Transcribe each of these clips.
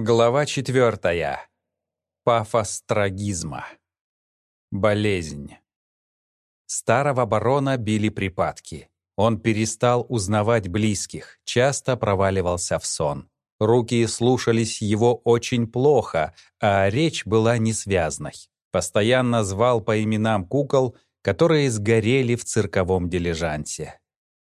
Глава четвертая. Пафос трагизма. Болезнь. Старого барона били припадки. Он перестал узнавать близких, часто проваливался в сон. Руки слушались его очень плохо, а речь была несвязной. Постоянно звал по именам кукол, которые сгорели в цирковом дилижансе.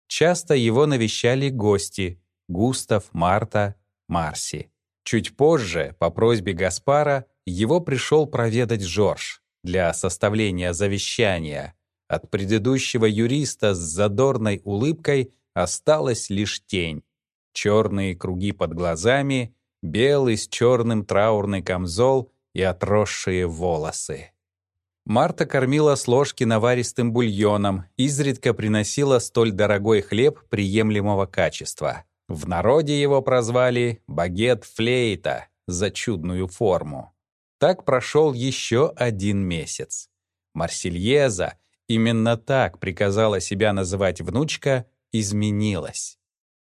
Часто его навещали гости — Густав, Марта, Марси. Чуть позже, по просьбе Гаспара, его пришел проведать Жорж для составления завещания. От предыдущего юриста с задорной улыбкой осталась лишь тень. Черные круги под глазами, белый с черным траурный камзол и отросшие волосы. Марта кормила с ложки наваристым бульоном, изредка приносила столь дорогой хлеб приемлемого качества. В народе его прозвали «багет-флейта» за чудную форму. Так прошел еще один месяц. Марсельеза, именно так приказала себя называть внучка, изменилась.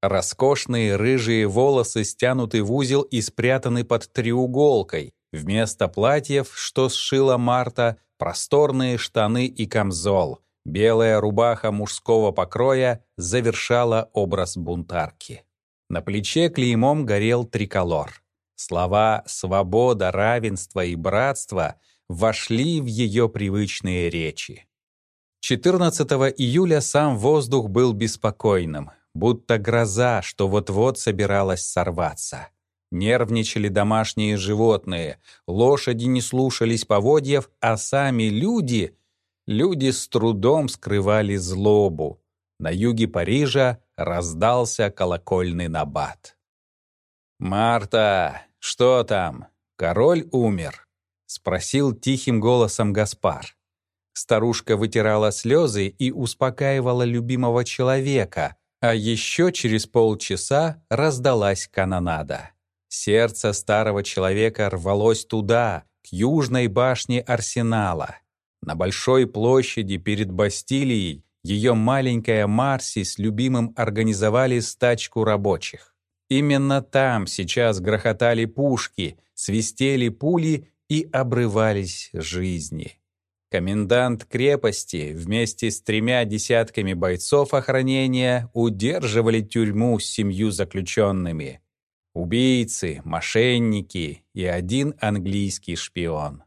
Роскошные рыжие волосы стянуты в узел и спрятаны под треуголкой. Вместо платьев, что сшила Марта, просторные штаны и камзол. Белая рубаха мужского покроя завершала образ бунтарки. На плече клеймом горел триколор. Слова «свобода», «равенство» и «братство» вошли в ее привычные речи. 14 июля сам воздух был беспокойным, будто гроза, что вот-вот собиралась сорваться. Нервничали домашние животные, лошади не слушались поводьев, а сами люди... Люди с трудом скрывали злобу. На юге Парижа раздался колокольный набат. «Марта, что там? Король умер?» — спросил тихим голосом Гаспар. Старушка вытирала слезы и успокаивала любимого человека, а еще через полчаса раздалась канонада. Сердце старого человека рвалось туда, к южной башне Арсенала. На большой площади перед Бастилией ее маленькая Марси с любимым организовали стачку рабочих. Именно там сейчас грохотали пушки, свистели пули и обрывались жизни. Комендант крепости вместе с тремя десятками бойцов охранения удерживали тюрьму с семью заключенными. Убийцы, мошенники и один английский шпион.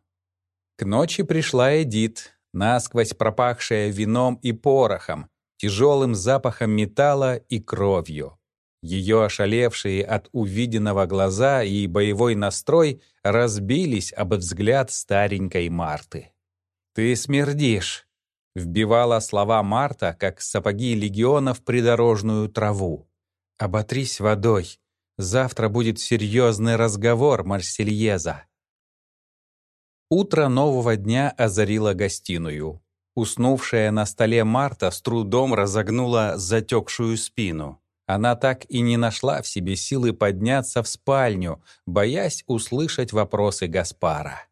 К ночи пришла Эдит, насквозь пропахшая вином и порохом, тяжелым запахом металла и кровью. Ее ошалевшие от увиденного глаза и боевой настрой разбились об взгляд старенькой Марты. «Ты смердишь», — вбивала слова Марта, как сапоги легиона в придорожную траву. «Оботрись водой. Завтра будет серьезный разговор, Марсельеза». Утро нового дня озарило гостиную. Уснувшая на столе Марта с трудом разогнула затекшую спину. Она так и не нашла в себе силы подняться в спальню, боясь услышать вопросы Гаспара.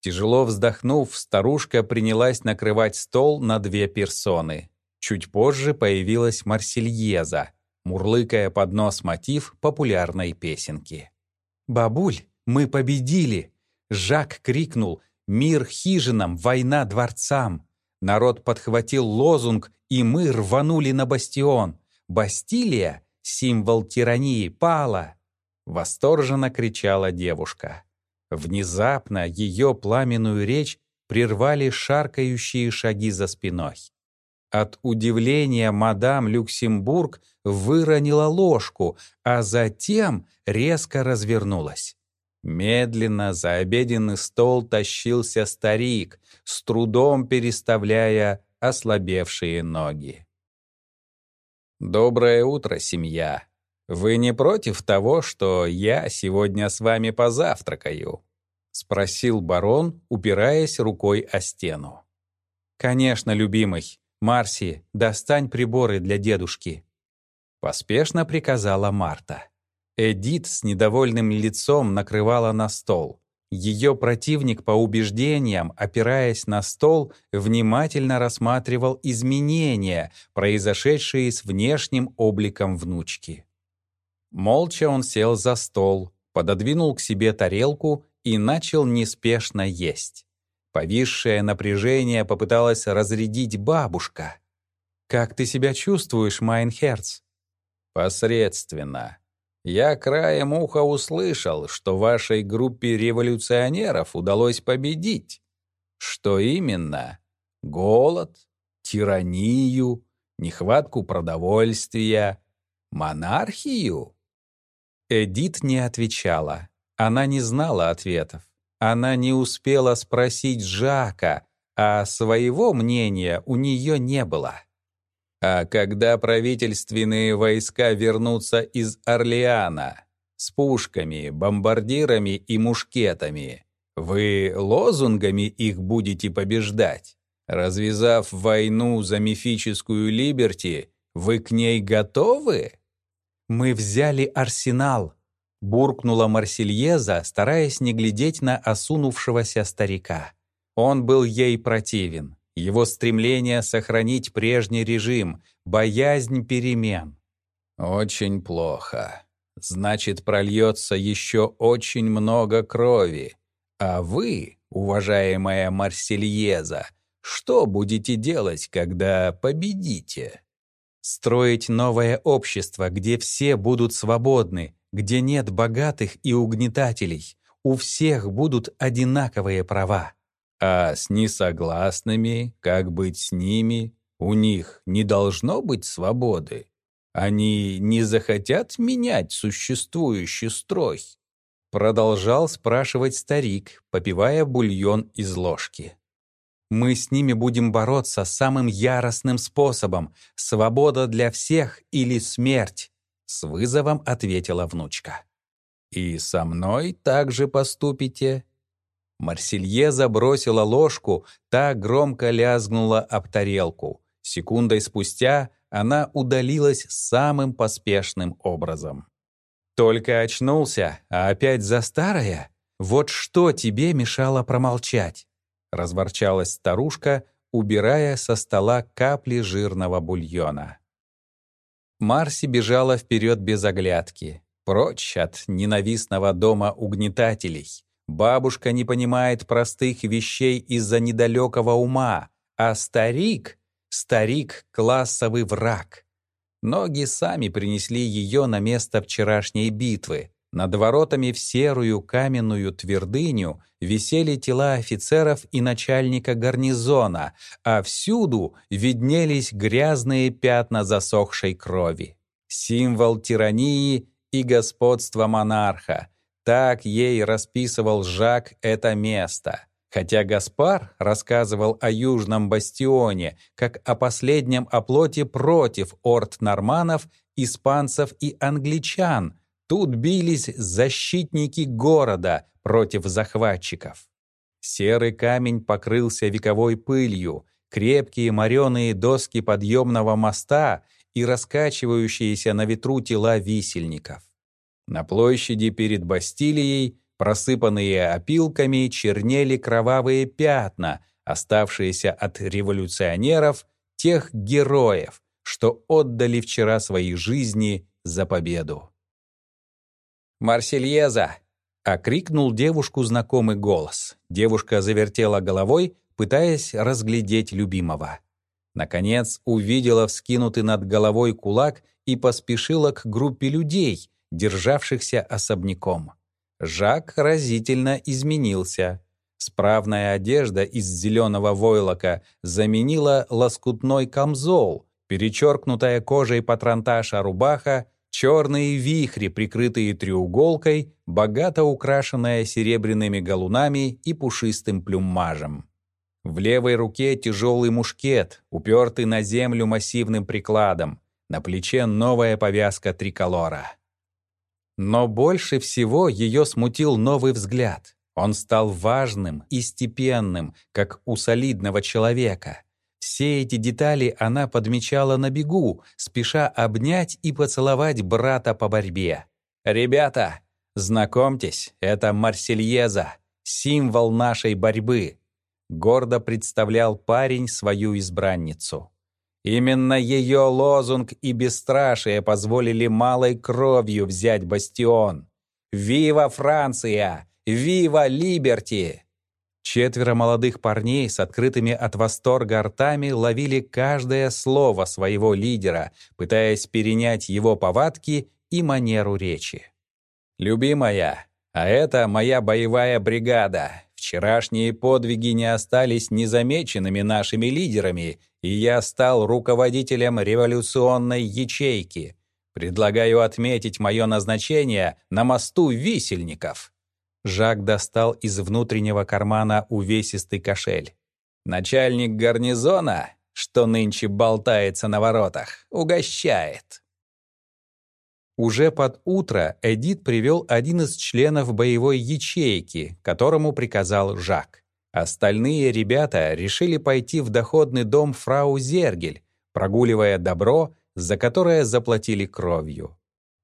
Тяжело вздохнув, старушка принялась накрывать стол на две персоны. Чуть позже появилась Марсельеза, мурлыкая под нос мотив популярной песенки. «Бабуль, мы победили! Жак крикнул «Мир хижинам, война дворцам!» Народ подхватил лозунг, и мы рванули на бастион. «Бастилия, символ тирании, пала!» Восторженно кричала девушка. Внезапно ее пламенную речь прервали шаркающие шаги за спиной. От удивления мадам Люксембург выронила ложку, а затем резко развернулась. Медленно за обеденный стол тащился старик, с трудом переставляя ослабевшие ноги. «Доброе утро, семья. Вы не против того, что я сегодня с вами позавтракаю?» — спросил барон, упираясь рукой о стену. «Конечно, любимый. Марси, достань приборы для дедушки», — поспешно приказала Марта. Эдит с недовольным лицом накрывала на стол. Ее противник, по убеждениям, опираясь на стол, внимательно рассматривал изменения, произошедшие с внешним обликом внучки. Молча он сел за стол, пододвинул к себе тарелку и начал неспешно есть. Повисшее напряжение попыталась разрядить бабушка. «Как ты себя чувствуешь, Майнхерц?» «Посредственно. Я краем уха услышал, что вашей группе революционеров удалось победить. Что именно? Голод? Тиранию? Нехватку продовольствия? Монархию?» Эдит не отвечала. Она не знала ответов. Она не успела спросить Жака, а своего мнения у нее не было. А когда правительственные войска вернутся из Орлеана с пушками, бомбардирами и мушкетами, вы лозунгами их будете побеждать? Развязав войну за мифическую Либерти, вы к ней готовы? Мы взяли арсенал, буркнула Марсельеза, стараясь не глядеть на осунувшегося старика. Он был ей противен его стремление сохранить прежний режим, боязнь перемен. «Очень плохо. Значит, прольется еще очень много крови. А вы, уважаемая Марсельеза, что будете делать, когда победите?» «Строить новое общество, где все будут свободны, где нет богатых и угнетателей. У всех будут одинаковые права», а с несогласными, как быть с ними, у них не должно быть свободы. Они не захотят менять существующий строй. Продолжал спрашивать старик, попивая бульон из ложки. «Мы с ними будем бороться самым яростным способом. Свобода для всех или смерть?» С вызовом ответила внучка. «И со мной также поступите?» Марселье забросила ложку, та громко лязгнула об тарелку. Секундой спустя она удалилась самым поспешным образом. «Только очнулся, а опять за старое? Вот что тебе мешало промолчать?» разворчалась старушка, убирая со стола капли жирного бульона. Марси бежала вперед без оглядки, прочь от ненавистного дома угнетателей. Бабушка не понимает простых вещей из-за недалекого ума, а старик — старик — классовый враг. Ноги сами принесли ее на место вчерашней битвы. Над воротами в серую каменную твердыню висели тела офицеров и начальника гарнизона, а всюду виднелись грязные пятна засохшей крови. Символ тирании и господства монарха — так ей расписывал Жак это место. Хотя Гаспар рассказывал о Южном бастионе как о последнем оплоте против орд-норманов, испанцев и англичан, тут бились защитники города против захватчиков. Серый камень покрылся вековой пылью, крепкие мореные доски подъемного моста и раскачивающиеся на ветру тела висельников. На площади перед Бастилией, просыпанные опилками, чернели кровавые пятна, оставшиеся от революционеров, тех героев, что отдали вчера свои жизни за победу. «Марсельеза!» — окрикнул девушку знакомый голос. Девушка завертела головой, пытаясь разглядеть любимого. Наконец увидела вскинутый над головой кулак и поспешила к группе людей, державшихся особняком. Жак разительно изменился. Справная одежда из зеленого войлока заменила лоскутной камзол, перечеркнутая кожей патронташа рубаха, черные вихри, прикрытые треуголкой, богато украшенная серебряными галунами и пушистым плюмажем. В левой руке тяжелый мушкет, упертый на землю массивным прикладом, на плече новая повязка триколора. Но больше всего ее смутил новый взгляд. Он стал важным и степенным, как у солидного человека. Все эти детали она подмечала на бегу, спеша обнять и поцеловать брата по борьбе. «Ребята, знакомьтесь, это Марсельеза, символ нашей борьбы», гордо представлял парень свою избранницу. Именно ее лозунг и бесстрашие позволили малой кровью взять бастион. «Вива Франция! Вива Либерти!» Четверо молодых парней с открытыми от восторга ртами ловили каждое слово своего лидера, пытаясь перенять его повадки и манеру речи. «Любимая, а это моя боевая бригада. Вчерашние подвиги не остались незамеченными нашими лидерами, и я стал руководителем революционной ячейки. Предлагаю отметить мое назначение на мосту висельников». Жак достал из внутреннего кармана увесистый кошель. «Начальник гарнизона, что нынче болтается на воротах, угощает». Уже под утро Эдит привел один из членов боевой ячейки, которому приказал Жак. Остальные ребята решили пойти в доходный дом фрау Зергель, прогуливая добро, за которое заплатили кровью.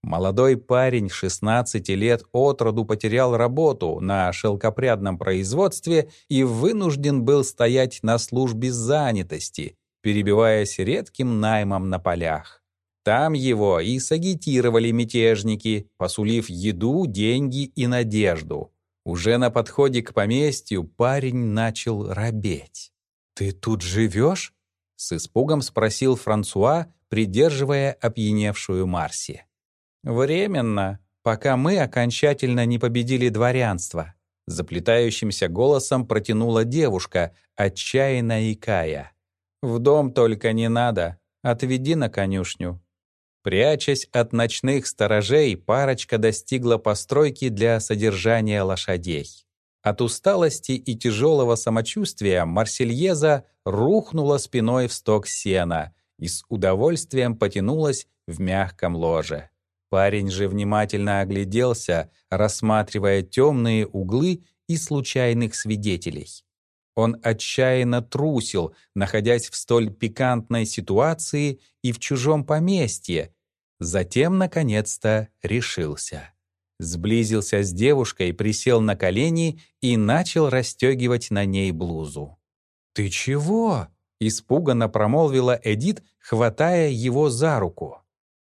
Молодой парень 16 лет от роду потерял работу на шелкопрядном производстве и вынужден был стоять на службе занятости, перебиваясь редким наймом на полях. Там его и сагитировали мятежники, посулив еду, деньги и надежду. Уже на подходе к поместью парень начал робеть. «Ты тут живешь?» — с испугом спросил Франсуа, придерживая опьяневшую Марси. «Временно, пока мы окончательно не победили дворянство», заплетающимся голосом протянула девушка, отчаянно икая. «В дом только не надо, отведи на конюшню». Прячась от ночных сторожей, парочка достигла постройки для содержания лошадей. От усталости и тяжелого самочувствия Марсельеза рухнула спиной в сток сена и с удовольствием потянулась в мягком ложе. Парень же внимательно огляделся, рассматривая темные углы и случайных свидетелей. Он отчаянно трусил, находясь в столь пикантной ситуации и в чужом поместье. Затем, наконец-то, решился. Сблизился с девушкой, присел на колени и начал расстегивать на ней блузу. «Ты чего?» — испуганно промолвила Эдит, хватая его за руку.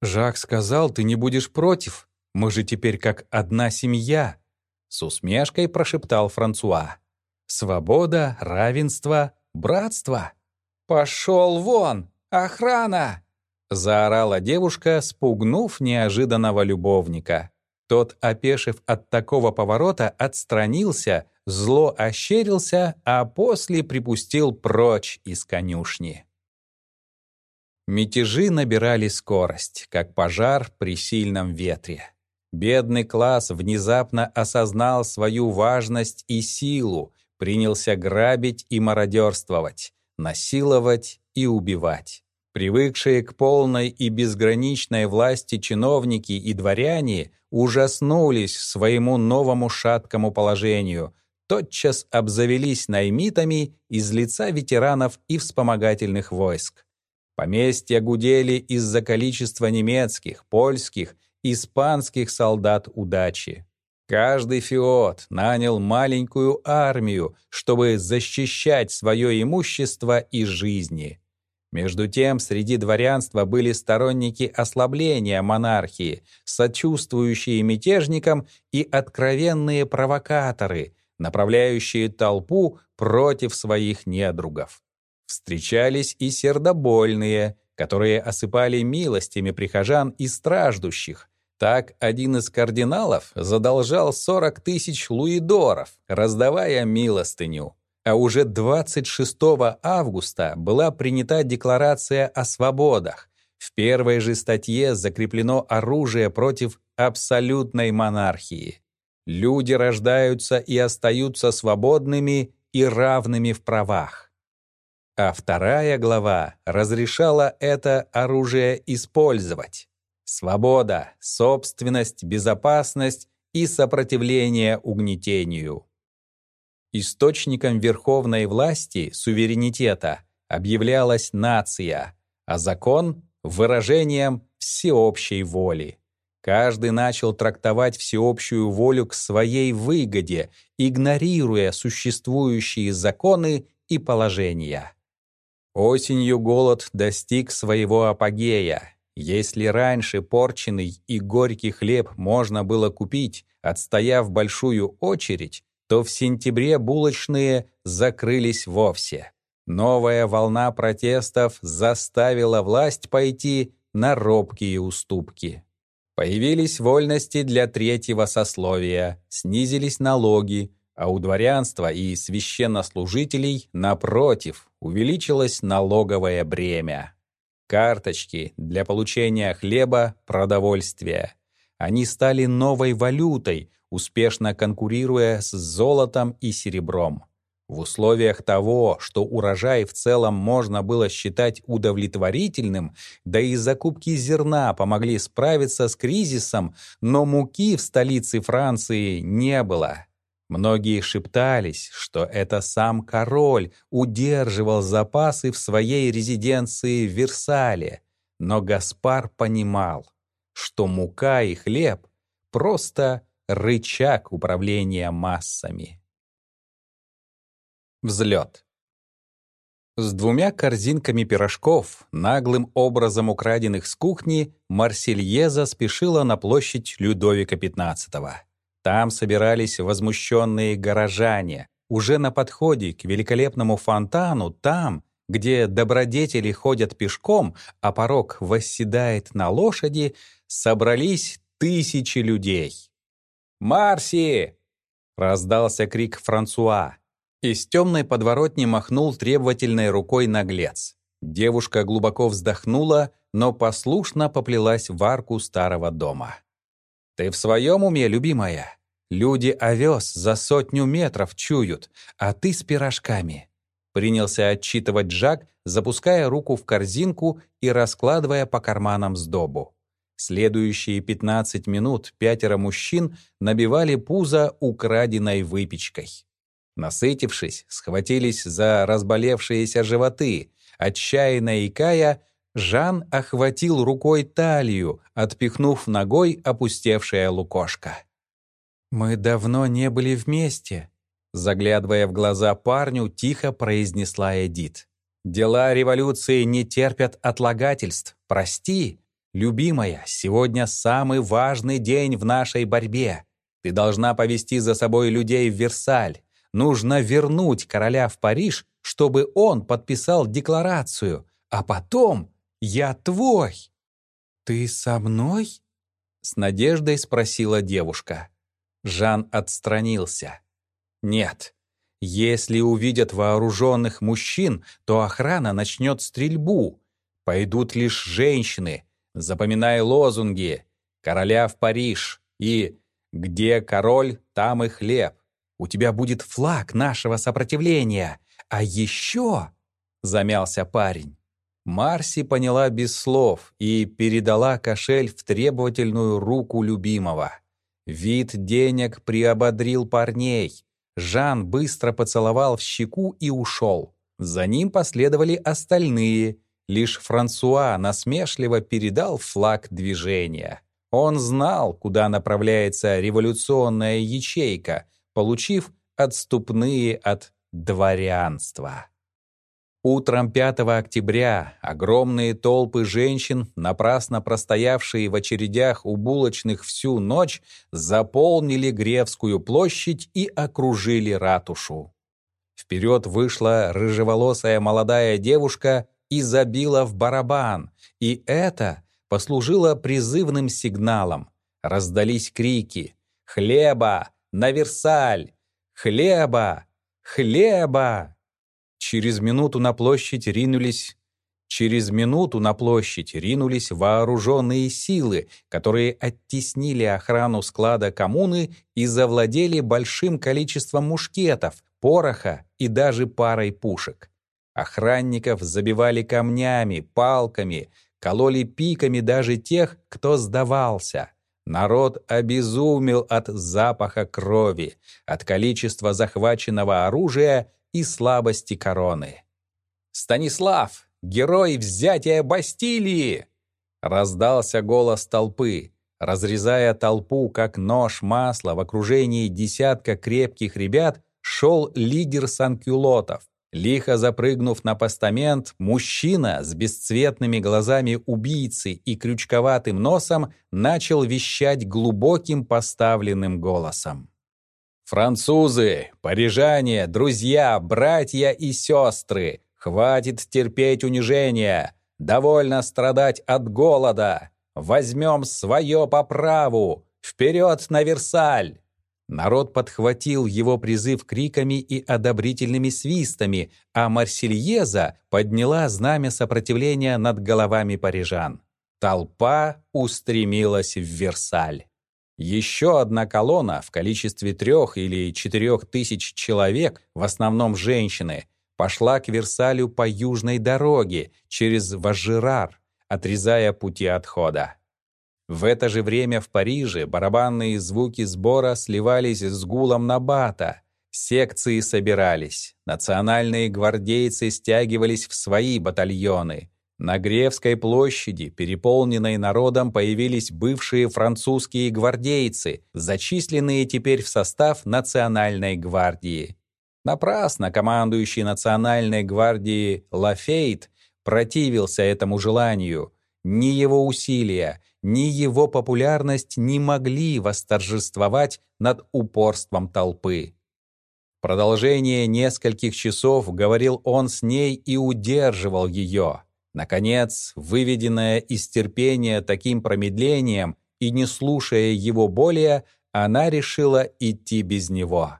«Жак сказал, ты не будешь против. Мы же теперь как одна семья», — с усмешкой прошептал Франсуа. «Свобода, равенство, братство». «Пошел вон! Охрана!» — заорала девушка, спугнув неожиданного любовника. Тот, опешив от такого поворота, отстранился, зло ощерился, а после припустил прочь из конюшни. Мятежи набирали скорость, как пожар при сильном ветре. Бедный класс внезапно осознал свою важность и силу, принялся грабить и мародерствовать, насиловать и убивать. Привыкшие к полной и безграничной власти чиновники и дворяне ужаснулись своему новому шаткому положению, тотчас обзавелись наймитами из лица ветеранов и вспомогательных войск. Поместья гудели из-за количества немецких, польских, испанских солдат удачи. Каждый феод нанял маленькую армию, чтобы защищать свое имущество и жизни. Между тем, среди дворянства были сторонники ослабления монархии, сочувствующие мятежникам и откровенные провокаторы, направляющие толпу против своих недругов. Встречались и сердобольные, которые осыпали милостями прихожан и страждущих. Так один из кардиналов задолжал 40 тысяч луидоров, раздавая милостыню. А уже 26 августа была принята Декларация о свободах. В первой же статье закреплено оружие против абсолютной монархии. Люди рождаются и остаются свободными и равными в правах а вторая глава разрешала это оружие использовать. Свобода, собственность, безопасность и сопротивление угнетению. Источником верховной власти, суверенитета, объявлялась нация, а закон — выражением всеобщей воли. Каждый начал трактовать всеобщую волю к своей выгоде, игнорируя существующие законы и положения. Осенью голод достиг своего апогея, Если раньше порченный и горький хлеб можно было купить, отстояв большую очередь, то в сентябре булочные закрылись вовсе. Новая волна протестов заставила власть пойти на робкие уступки. Появились вольности для третьего сословия, снизились налоги, а у дворянства и священнослужителей, напротив, увеличилось налоговое бремя. Карточки для получения хлеба, продовольствия. Они стали новой валютой, успешно конкурируя с золотом и серебром. В условиях того, что урожай в целом можно было считать удовлетворительным, да и закупки зерна помогли справиться с кризисом, но муки в столице Франции не было. Многие шептались, что это сам король удерживал запасы в своей резиденции в Версале, но Гаспар понимал, что мука и хлеб — просто рычаг управления массами. Взлет. С двумя корзинками пирожков, наглым образом украденных с кухни, Марсельеза спешила на площадь Людовика XV. Там собирались возмущенные горожане. Уже на подходе к великолепному фонтану, там, где добродетели ходят пешком, а порог восседает на лошади, собрались тысячи людей. «Марси!» — раздался крик Франсуа. Из темной подворотни махнул требовательной рукой наглец. Девушка глубоко вздохнула, но послушно поплелась в арку старого дома. «Ты в своем уме, любимая? Люди овес за сотню метров чуют, а ты с пирожками». Принялся отчитывать Джак, запуская руку в корзинку и раскладывая по карманам сдобу. Следующие 15 минут пятеро мужчин набивали пузо украденной выпечкой. Насытившись, схватились за разболевшиеся животы, отчаянно икая, Жан охватил рукой талию, отпихнув ногой опустевшее лукошко. «Мы давно не были вместе», — заглядывая в глаза парню, тихо произнесла Эдит. «Дела революции не терпят отлагательств. Прости, любимая, сегодня самый важный день в нашей борьбе. Ты должна повести за собой людей в Версаль. Нужно вернуть короля в Париж, чтобы он подписал декларацию, а потом я твой». «Ты со мной?» — с надеждой спросила девушка. Жан отстранился. «Нет, если увидят вооруженных мужчин, то охрана начнет стрельбу. Пойдут лишь женщины. Запоминай лозунги. Короля в Париж и «Где король, там и хлеб». У тебя будет флаг нашего сопротивления. А еще...» — замялся парень. Марси поняла без слов и передала кошель в требовательную руку любимого. Вид денег приободрил парней. Жан быстро поцеловал в щеку и ушел. За ним последовали остальные. Лишь Франсуа насмешливо передал флаг движения. Он знал, куда направляется революционная ячейка, получив отступные от дворянства. Утром 5 октября огромные толпы женщин, напрасно простоявшие в очередях у булочных всю ночь, заполнили Гревскую площадь и окружили ратушу. Вперед вышла рыжеволосая молодая девушка и забила в барабан, и это послужило призывным сигналом. Раздались крики «Хлеба! На Версаль! Хлеба! Хлеба!» Через минуту на площадь ринулись Через минуту на площадь ринулись вооруженные силы, которые оттеснили охрану склада коммуны и завладели большим количеством мушкетов, пороха и даже парой пушек. Охранников забивали камнями, палками, кололи пиками даже тех, кто сдавался. Народ обезумел от запаха крови, от количества захваченного оружия и слабости короны. «Станислав, герой взятия Бастилии!» Раздался голос толпы, разрезая толпу, как нож масла в окружении десятка крепких ребят, шел лидер санкюлотов, Лихо запрыгнув на постамент, мужчина с бесцветными глазами убийцы и крючковатым носом начал вещать глубоким поставленным голосом. «Французы, парижане, друзья, братья и сестры, хватит терпеть унижения, довольно страдать от голода, возьмем свое по праву, вперед на Версаль!» Народ подхватил его призыв криками и одобрительными свистами, а Марсельеза подняла знамя сопротивления над головами парижан. Толпа устремилась в Версаль. Еще одна колонна в количестве трех или четырех тысяч человек, в основном женщины, пошла к Версалю по южной дороге через Важирар, отрезая пути отхода. В это же время в Париже барабанные звуки сбора сливались с гулом набата. Секции собирались, национальные гвардейцы стягивались в свои батальоны. На Гревской площади, переполненной народом, появились бывшие французские гвардейцы, зачисленные теперь в состав Национальной гвардии. Напрасно командующий Национальной гвардией Лафейт противился этому желанию. Ни его усилия, ни его популярность не могли восторжествовать над упорством толпы. продолжение нескольких часов говорил он с ней и удерживал ее. Наконец, выведенная из терпения таким промедлением и не слушая его более, она решила идти без него.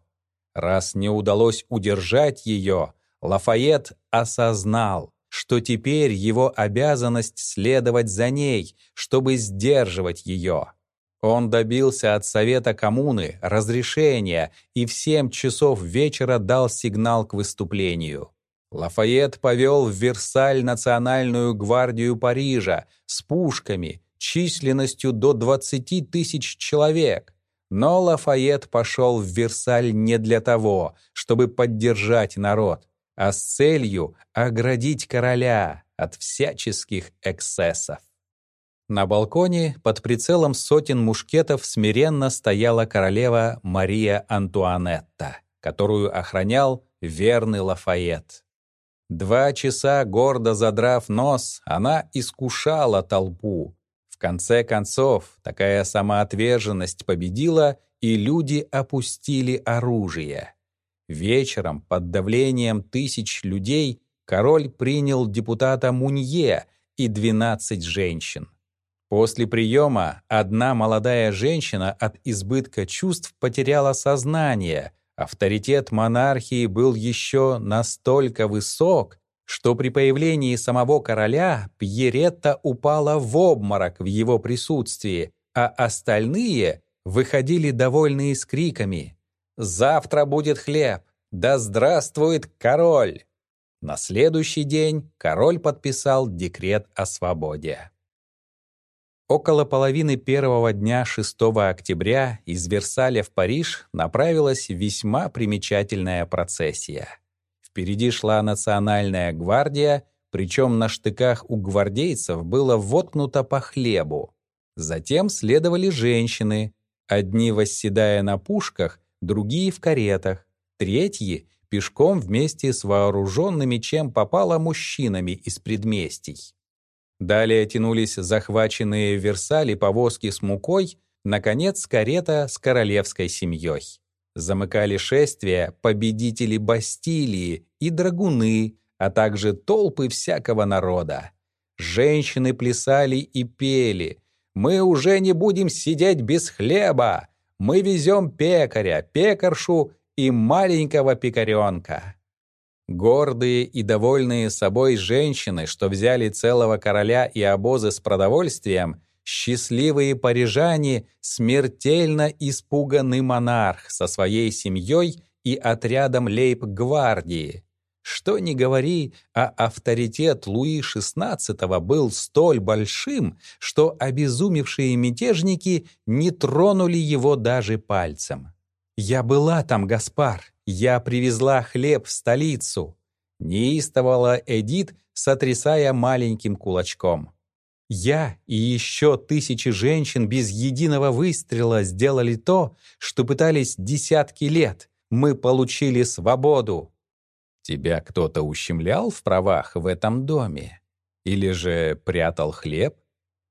Раз не удалось удержать ее, Лафайет осознал, что теперь его обязанность следовать за ней, чтобы сдерживать ее. Он добился от Совета коммуны разрешения и в 7 часов вечера дал сигнал к выступлению. Лафайет повел в Версаль Национальную гвардию Парижа с пушками численностью до 20 тысяч человек. Но Лафайет пошел в Версаль не для того, чтобы поддержать народ а с целью оградить короля от всяческих эксцессов. На балконе под прицелом сотен мушкетов смиренно стояла королева Мария Антуанетта, которую охранял верный Лафайет. Два часа, гордо задрав нос, она искушала толпу. В конце концов, такая самоотверженность победила, и люди опустили оружие. Вечером, под давлением тысяч людей, король принял депутата Мунье и 12 женщин. После приема одна молодая женщина от избытка чувств потеряла сознание. Авторитет монархии был еще настолько высок, что при появлении самого короля Пьеретта упала в обморок в его присутствии, а остальные выходили довольные с криками Завтра будет хлеб! Да здравствует король!» На следующий день король подписал декрет о свободе. Около половины первого дня 6 октября из Версаля в Париж направилась весьма примечательная процессия. Впереди шла национальная гвардия, причем на штыках у гвардейцев было воткнуто по хлебу. Затем следовали женщины, одни восседая на пушках, другие в каретах, третьи — пешком вместе с вооруженными чем попало мужчинами из предместий. Далее тянулись захваченные в Версале повозки с мукой, наконец, карета с королевской семьей. Замыкали шествие победители Бастилии и драгуны, а также толпы всякого народа. Женщины плясали и пели. «Мы уже не будем сидеть без хлеба! Мы везем пекаря, пекаршу и маленького пекаренка. Гордые и довольные собой женщины, что взяли целого короля и обозы с продовольствием, счастливые парижане, смертельно испуганный монарх со своей семьей и отрядом лейб-гвардии. Что ни говори, а авторитет Луи XVI был столь большим, что обезумевшие мятежники не тронули его даже пальцем. «Я была там, Гаспар, я привезла хлеб в столицу», неистовала Эдит, сотрясая маленьким кулачком. «Я и еще тысячи женщин без единого выстрела сделали то, что пытались десятки лет. Мы получили свободу. Тебя кто-то ущемлял в правах в этом доме? Или же прятал хлеб?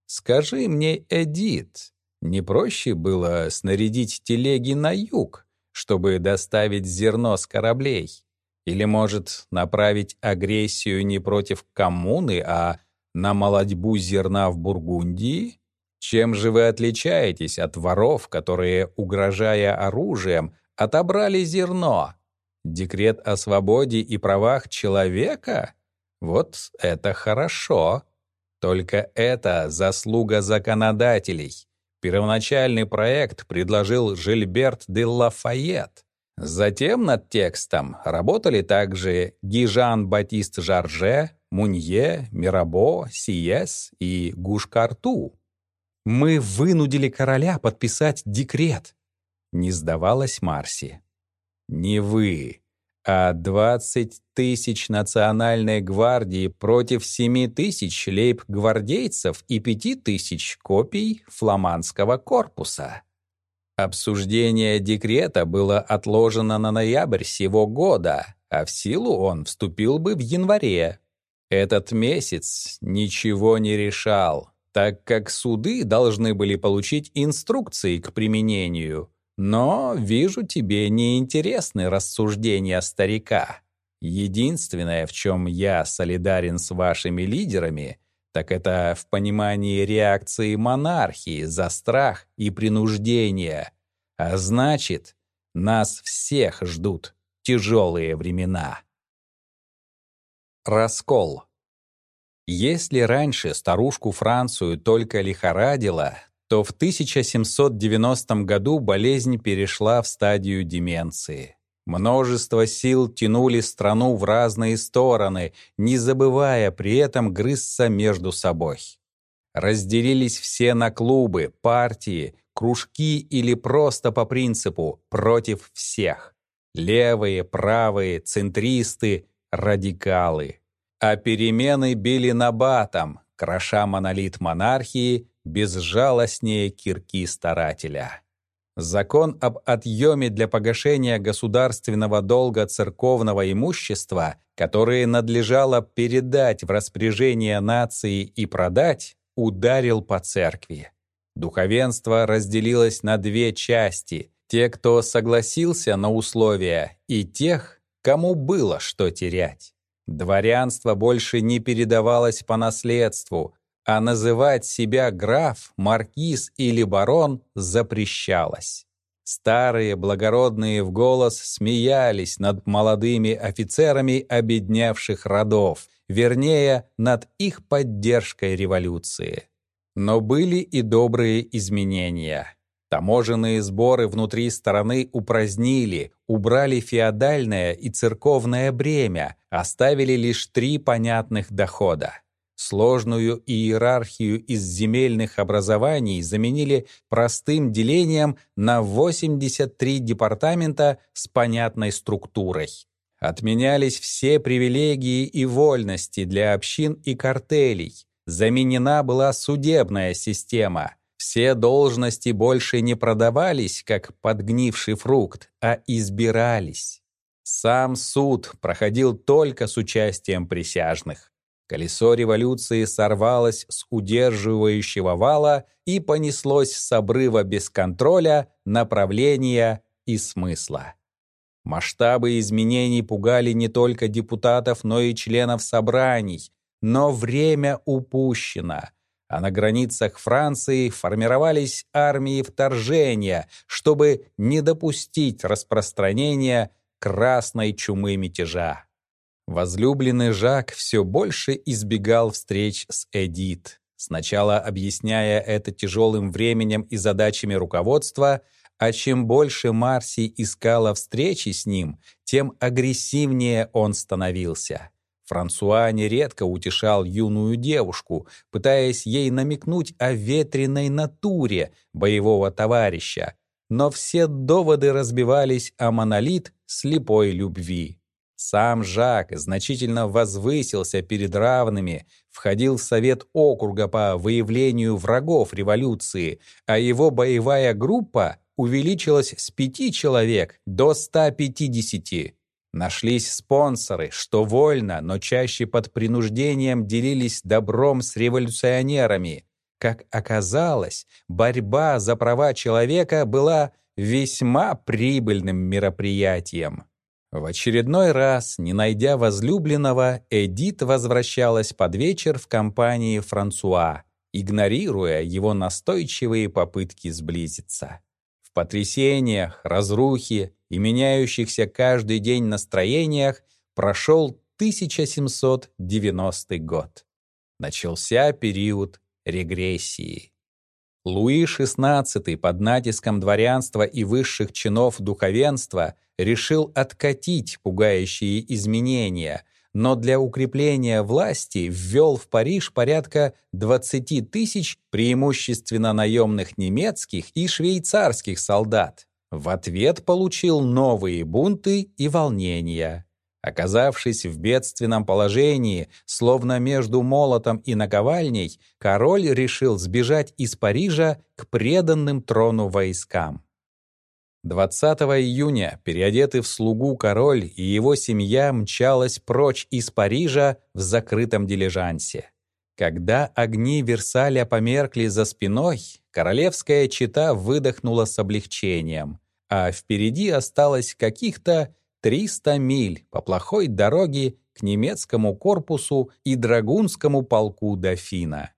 Скажи мне, Эдит, не проще было снарядить телеги на юг, чтобы доставить зерно с кораблей? Или, может, направить агрессию не против коммуны, а на молодьбу зерна в Бургундии? Чем же вы отличаетесь от воров, которые, угрожая оружием, отобрали зерно? Декрет о свободе и правах человека? Вот это хорошо. Только это заслуга законодателей. Первоначальный проект предложил Жильберт де Лафайет. Затем над текстом работали также Гижан-Батист Жарже, Мунье, Мирабо, Сиес и Гушкарту. «Мы вынудили короля подписать декрет», — не сдавалась Марси. «Не вы, а 20 тысяч национальной гвардии против 7 тысяч лейб-гвардейцев и 5 тысяч копий фламандского корпуса». Обсуждение декрета было отложено на ноябрь сего года, а в силу он вступил бы в январе. Этот месяц ничего не решал, так как суды должны были получить инструкции к применению. Но, вижу, тебе не интересны рассуждения старика. Единственное, в чем я солидарен с вашими лидерами, так это в понимании реакции монархии за страх и принуждение. А значит, нас всех ждут тяжелые времена. Раскол. Если раньше старушку Францию только лихорадило, то в 1790 году болезнь перешла в стадию деменции. Множество сил тянули страну в разные стороны, не забывая при этом грызться между собой. Разделились все на клубы, партии, кружки или просто по принципу «против всех». Левые, правые, центристы, радикалы. А перемены били набатом, кроша монолит монархии безжалостнее кирки старателя. Закон об отъеме для погашения государственного долга церковного имущества, которое надлежало передать в распоряжение нации и продать, ударил по церкви. Духовенство разделилось на две части — те, кто согласился на условия, и тех, кому было что терять. Дворянство больше не передавалось по наследству, а называть себя граф, маркиз или барон запрещалось. Старые благородные в голос смеялись над молодыми офицерами обедневших родов, вернее, над их поддержкой революции. Но были и добрые изменения. Таможенные сборы внутри страны упразднили, убрали феодальное и церковное бремя, оставили лишь три понятных дохода Сложную иерархию из земельных образований заменили простым делением на 83 департамента с понятной структурой. Отменялись все привилегии и вольности для общин и картелей. Заменена была судебная система. Все должности больше не продавались, как подгнивший фрукт, а избирались. Сам суд проходил только с участием присяжных. Колесо революции сорвалось с удерживающего вала и понеслось с обрыва без контроля, направления и смысла. Масштабы изменений пугали не только депутатов, но и членов собраний, но время упущено, а на границах Франции формировались армии вторжения, чтобы не допустить распространения красной чумы мятежа. Возлюбленный Жак все больше избегал встреч с Эдит, сначала объясняя это тяжелым временем и задачами руководства, а чем больше Марси искала встречи с ним, тем агрессивнее он становился. Франсуа нередко утешал юную девушку, пытаясь ей намекнуть о ветреной натуре боевого товарища, но все доводы разбивались о монолит слепой любви. Сам Жак значительно возвысился перед равными, входил в Совет округа по выявлению врагов революции, а его боевая группа увеличилась с пяти человек до 150. Нашлись спонсоры, что вольно, но чаще под принуждением делились добром с революционерами. Как оказалось, борьба за права человека была весьма прибыльным мероприятием. В очередной раз, не найдя возлюбленного, Эдит возвращалась под вечер в компании Франсуа, игнорируя его настойчивые попытки сблизиться. В потрясениях, разрухе и меняющихся каждый день настроениях прошел 1790 год. Начался период регрессии. Луи XVI под натиском дворянства и высших чинов духовенства решил откатить пугающие изменения, но для укрепления власти ввел в Париж порядка 20 тысяч преимущественно наемных немецких и швейцарских солдат. В ответ получил новые бунты и волнения. Оказавшись в бедственном положении, словно между молотом и наковальней, король решил сбежать из Парижа к преданным трону войскам. 20 июня, переодетый в слугу король и его семья мчалась прочь из Парижа в закрытом дилижансе. Когда огни Версаля померкли за спиной, королевская чета выдохнула с облегчением, а впереди осталось каких-то 300 миль по плохой дороге к немецкому корпусу и драгунскому полку дофина.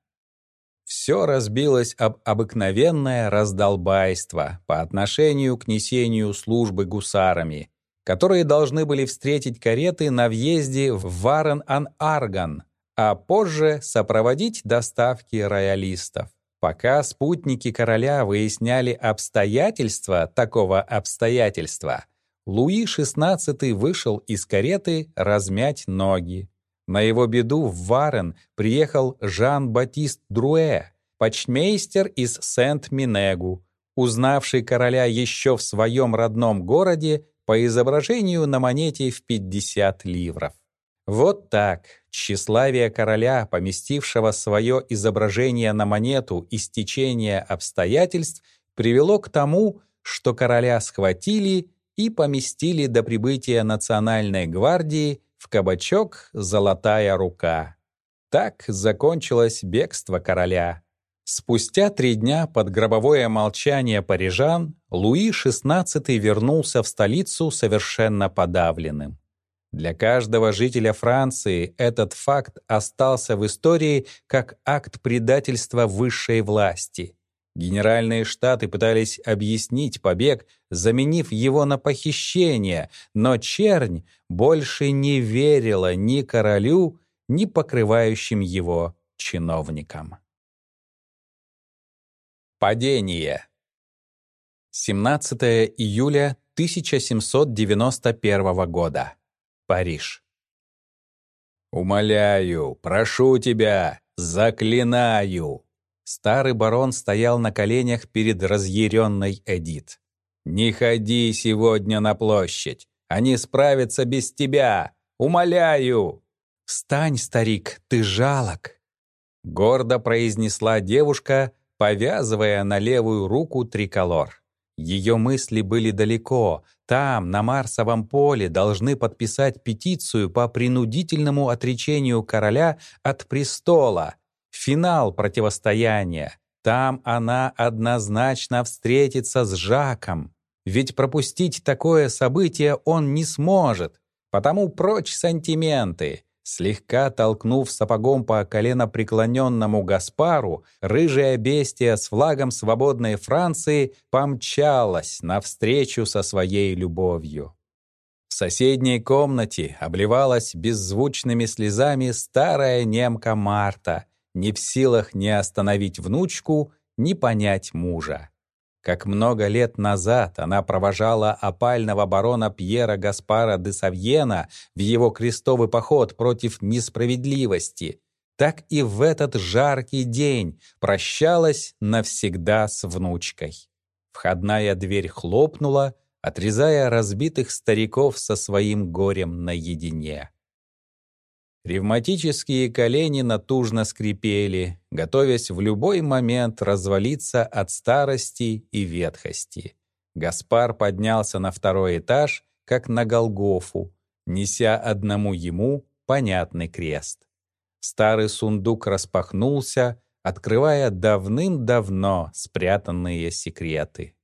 Все разбилось об обыкновенное раздолбайство по отношению к несению службы гусарами, которые должны были встретить кареты на въезде в Варен-ан-Арган, а позже сопроводить доставки роялистов. Пока спутники короля выясняли обстоятельства такого обстоятельства, Луи XVI вышел из кареты размять ноги. На его беду в Варен приехал Жан-Батист Друэ, почтмейстер из Сент-Минегу, узнавший короля еще в своем родном городе по изображению на монете в 50 ливров. Вот так тщеславие короля, поместившего свое изображение на монету и стечение обстоятельств, привело к тому, что короля схватили и поместили до прибытия Национальной гвардии в кабачок «Золотая рука». Так закончилось бегство короля. Спустя три дня под гробовое молчание парижан Луи XVI вернулся в столицу совершенно подавленным. Для каждого жителя Франции этот факт остался в истории как акт предательства высшей власти. Генеральные штаты пытались объяснить побег, заменив его на похищение, но чернь больше не верила ни королю, ни покрывающим его чиновникам. Падение. 17 июля 1791 года. Париж. «Умоляю, прошу тебя, заклинаю!» Старый барон стоял на коленях перед разъяренной Эдит. «Не ходи сегодня на площадь. Они справятся без тебя. Умоляю!» «Встань, старик, ты жалок!» Гордо произнесла девушка, повязывая на левую руку триколор. Ее мысли были далеко. Там, на Марсовом поле, должны подписать петицию по принудительному отречению короля от престола — финал противостояния. Там она однозначно встретится с Жаком. Ведь пропустить такое событие он не сможет. Потому прочь сантименты. Слегка толкнув сапогом по коленопреклоненному Гаспару, рыжая бестия с флагом свободной Франции помчалась навстречу со своей любовью. В соседней комнате обливалась беззвучными слезами старая немка Марта, не в силах ни остановить внучку, ни понять мужа. Как много лет назад она провожала опального барона Пьера Гаспара де Савьена в его крестовый поход против несправедливости, так и в этот жаркий день прощалась навсегда с внучкой. Входная дверь хлопнула, отрезая разбитых стариков со своим горем наедине. Ревматические колени натужно скрипели, готовясь в любой момент развалиться от старости и ветхости. Гаспар поднялся на второй этаж, как на Голгофу, неся одному ему понятный крест. Старый сундук распахнулся, открывая давным-давно спрятанные секреты.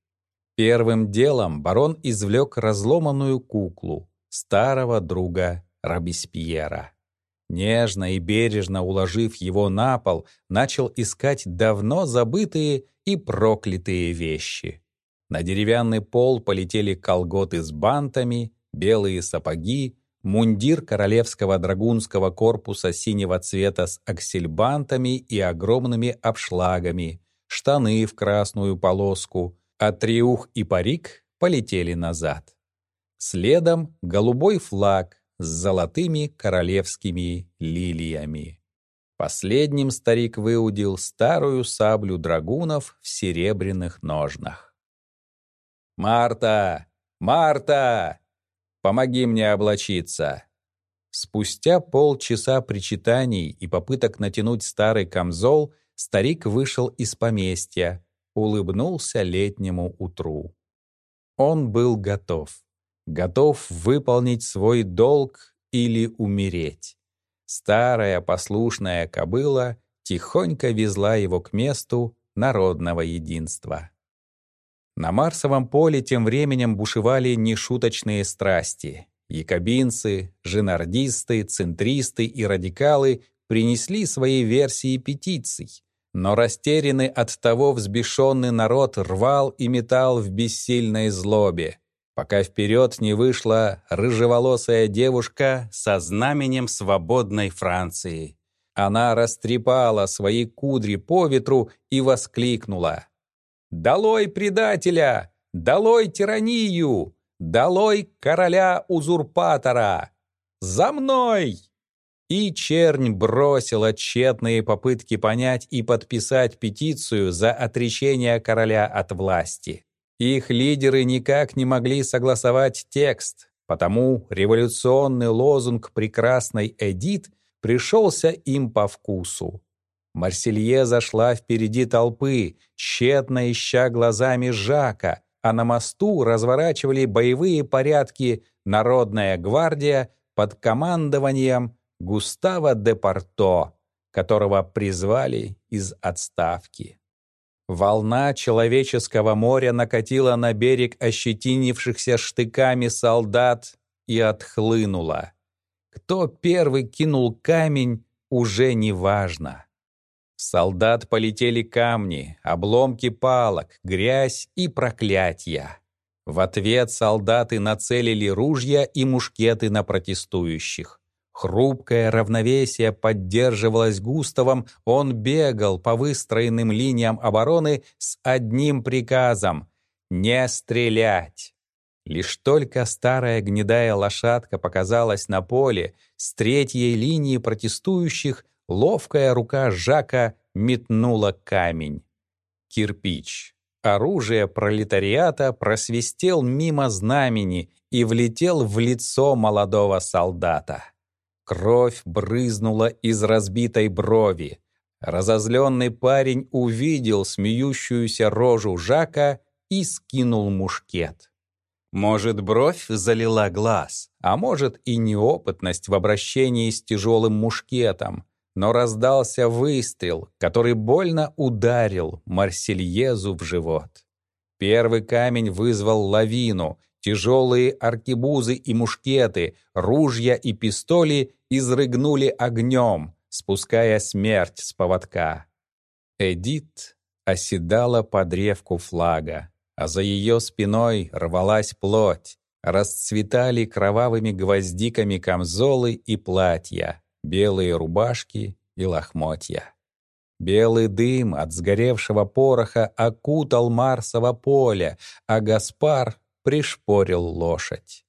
Первым делом барон извлек разломанную куклу старого друга Робеспьера. Нежно и бережно уложив его на пол, начал искать давно забытые и проклятые вещи. На деревянный пол полетели колготы с бантами, белые сапоги, мундир королевского драгунского корпуса синего цвета с аксельбантами и огромными обшлагами, штаны в красную полоску, а триух и парик полетели назад. Следом голубой флаг с золотыми королевскими лилиями. Последним старик выудил старую саблю драгунов в серебряных ножнах. «Марта! Марта! Помоги мне облачиться!» Спустя полчаса причитаний и попыток натянуть старый камзол, старик вышел из поместья, улыбнулся летнему утру. Он был готов. Готов выполнить свой долг или умереть. Старая послушная кобыла тихонько везла его к месту народного единства. На Марсовом поле тем временем бушевали нешуточные страсти. Якобинцы, женардисты, центристы и радикалы принесли свои версии петиций, но растерянный от того взбешенный народ рвал и метал в бессильной злобе, пока вперед не вышла рыжеволосая девушка со знаменем свободной Франции. Она растрепала свои кудри по ветру и воскликнула. «Долой предателя! Долой тиранию! Долой короля-узурпатора! За мной!» И чернь бросила тщетные попытки понять и подписать петицию за отречение короля от власти. Их лидеры никак не могли согласовать текст, потому революционный лозунг прекрасной Эдит пришелся им по вкусу. Марселье зашла впереди толпы, тщетно ища глазами Жака, а на мосту разворачивали боевые порядки Народная гвардия под командованием Густава де Порто, которого призвали из отставки. Волна человеческого моря накатила на берег ощетинившихся штыками солдат и отхлынула. Кто первый кинул камень, уже не важно. В солдат полетели камни, обломки палок, грязь и проклятия. В ответ солдаты нацелили ружья и мушкеты на протестующих. Хрупкое равновесие поддерживалось Густавом, он бегал по выстроенным линиям обороны с одним приказом — не стрелять. Лишь только старая гнедая лошадка показалась на поле, с третьей линии протестующих ловкая рука Жака метнула камень. Кирпич. Оружие пролетариата просвистел мимо знамени и влетел в лицо молодого солдата. Кровь брызнула из разбитой брови. Разозленный парень увидел смеющуюся рожу Жака и скинул мушкет. Может, бровь залила глаз, а может и неопытность в обращении с тяжелым мушкетом, но раздался выстрел, который больно ударил Марсельезу в живот. Первый камень вызвал лавину, Тяжелые аркебузы и мушкеты, ружья и пистоли изрыгнули огнем, спуская смерть с поводка. Эдит оседала под древку флага, а за ее спиной рвалась плоть, расцветали кровавыми гвоздиками камзолы и платья, белые рубашки и лохмотья. Белый дым от сгоревшего пороха окутал Марсово поле, а Гаспар пришпорил лошадь.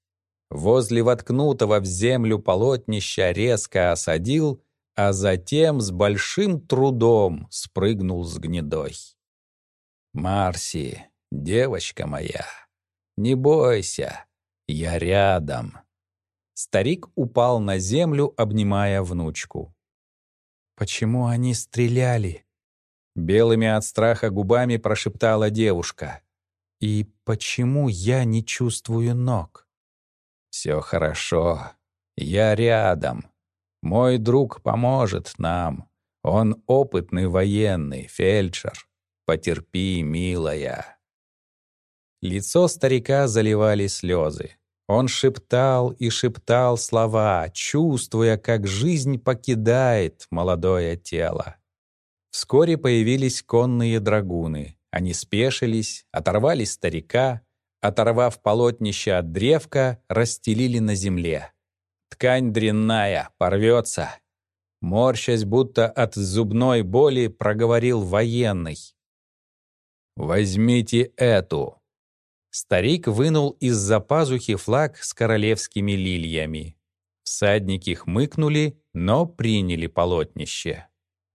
Возле воткнутого в землю полотнища резко осадил, а затем с большим трудом спрыгнул с гнедой. «Марси, девочка моя, не бойся, я рядом». Старик упал на землю, обнимая внучку. «Почему они стреляли?» Белыми от страха губами прошептала девушка. И почему я не чувствую ног? Все хорошо, Я рядом. Мой друг поможет нам. Он опытный военный, фельдшер. Потерпи, милая». Лицо старика заливали слезы. Он шептал и шептал слова, чувствуя, как жизнь покидает молодое тело. Вскоре появились конные драгуны. Они спешились, оторвали старика, оторвав полотнище от древка, расстелили на земле. Ткань дрянная, порвется. Морщась, будто от зубной боли, проговорил военный. «Возьмите эту». Старик вынул из-за пазухи флаг с королевскими лилиями. Всадники хмыкнули, но приняли полотнище.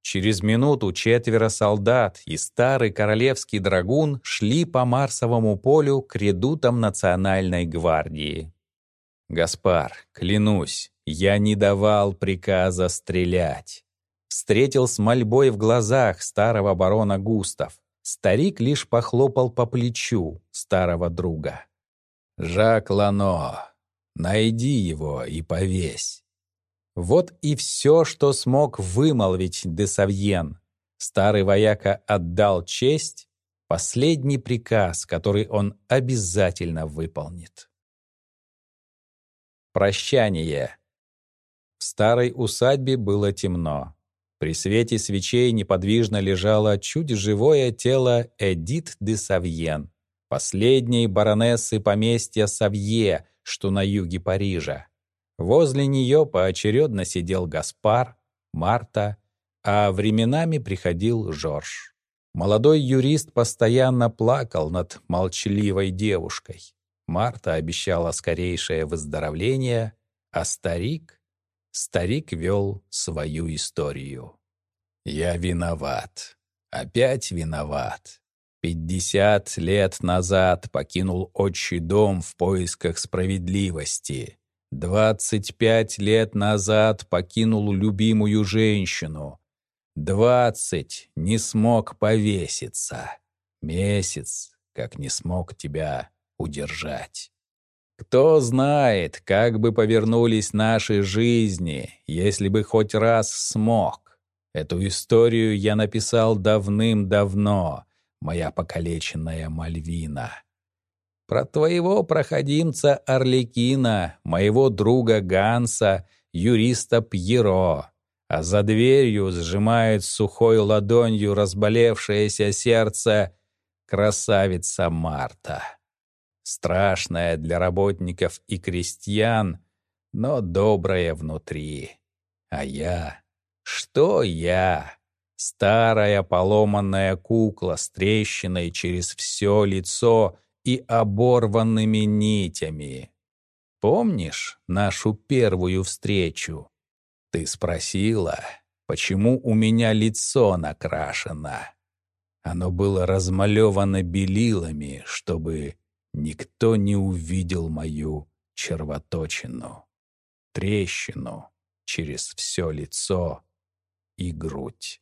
Через минуту четверо солдат и старый королевский драгун шли по Марсовому полю к редутам Национальной гвардии. «Гаспар, клянусь, я не давал приказа стрелять». Встретил с мольбой в глазах старого барона Густав. Старик лишь похлопал по плечу старого друга. «Жак Лано, найди его и повесь». Вот и все, что смог вымолвить де Савьен. Старый вояка отдал честь, последний приказ, который он обязательно выполнит. Прощание. В старой усадьбе было темно. При свете свечей неподвижно лежало чуть живое тело Эдит де Савьен, последней баронессы поместья Савье, что на юге Парижа. Возле нее поочередно сидел Гаспар, Марта, а временами приходил Жорж. Молодой юрист постоянно плакал над молчаливой девушкой. Марта обещала скорейшее выздоровление, а старик... Старик вел свою историю. «Я виноват. Опять виноват. Пятьдесят лет назад покинул отчий дом в поисках справедливости. Двадцать пять лет назад покинул любимую женщину. Двадцать не смог повеситься. Месяц, как не смог тебя удержать. Кто знает, как бы повернулись наши жизни, если бы хоть раз смог. Эту историю я написал давным-давно, моя покалеченная Мальвина. Про твоего проходимца Орликина, моего друга Ганса, юриста Пьеро. А за дверью сжимает сухой ладонью разболевшееся сердце красавица Марта. Страшная для работников и крестьян, но добрая внутри. А я? Что я? Старая поломанная кукла с трещиной через все лицо и оборванными нитями. Помнишь нашу первую встречу? Ты спросила, почему у меня лицо накрашено. Оно было размалевано белилами, чтобы никто не увидел мою червоточину, трещину через все лицо и грудь.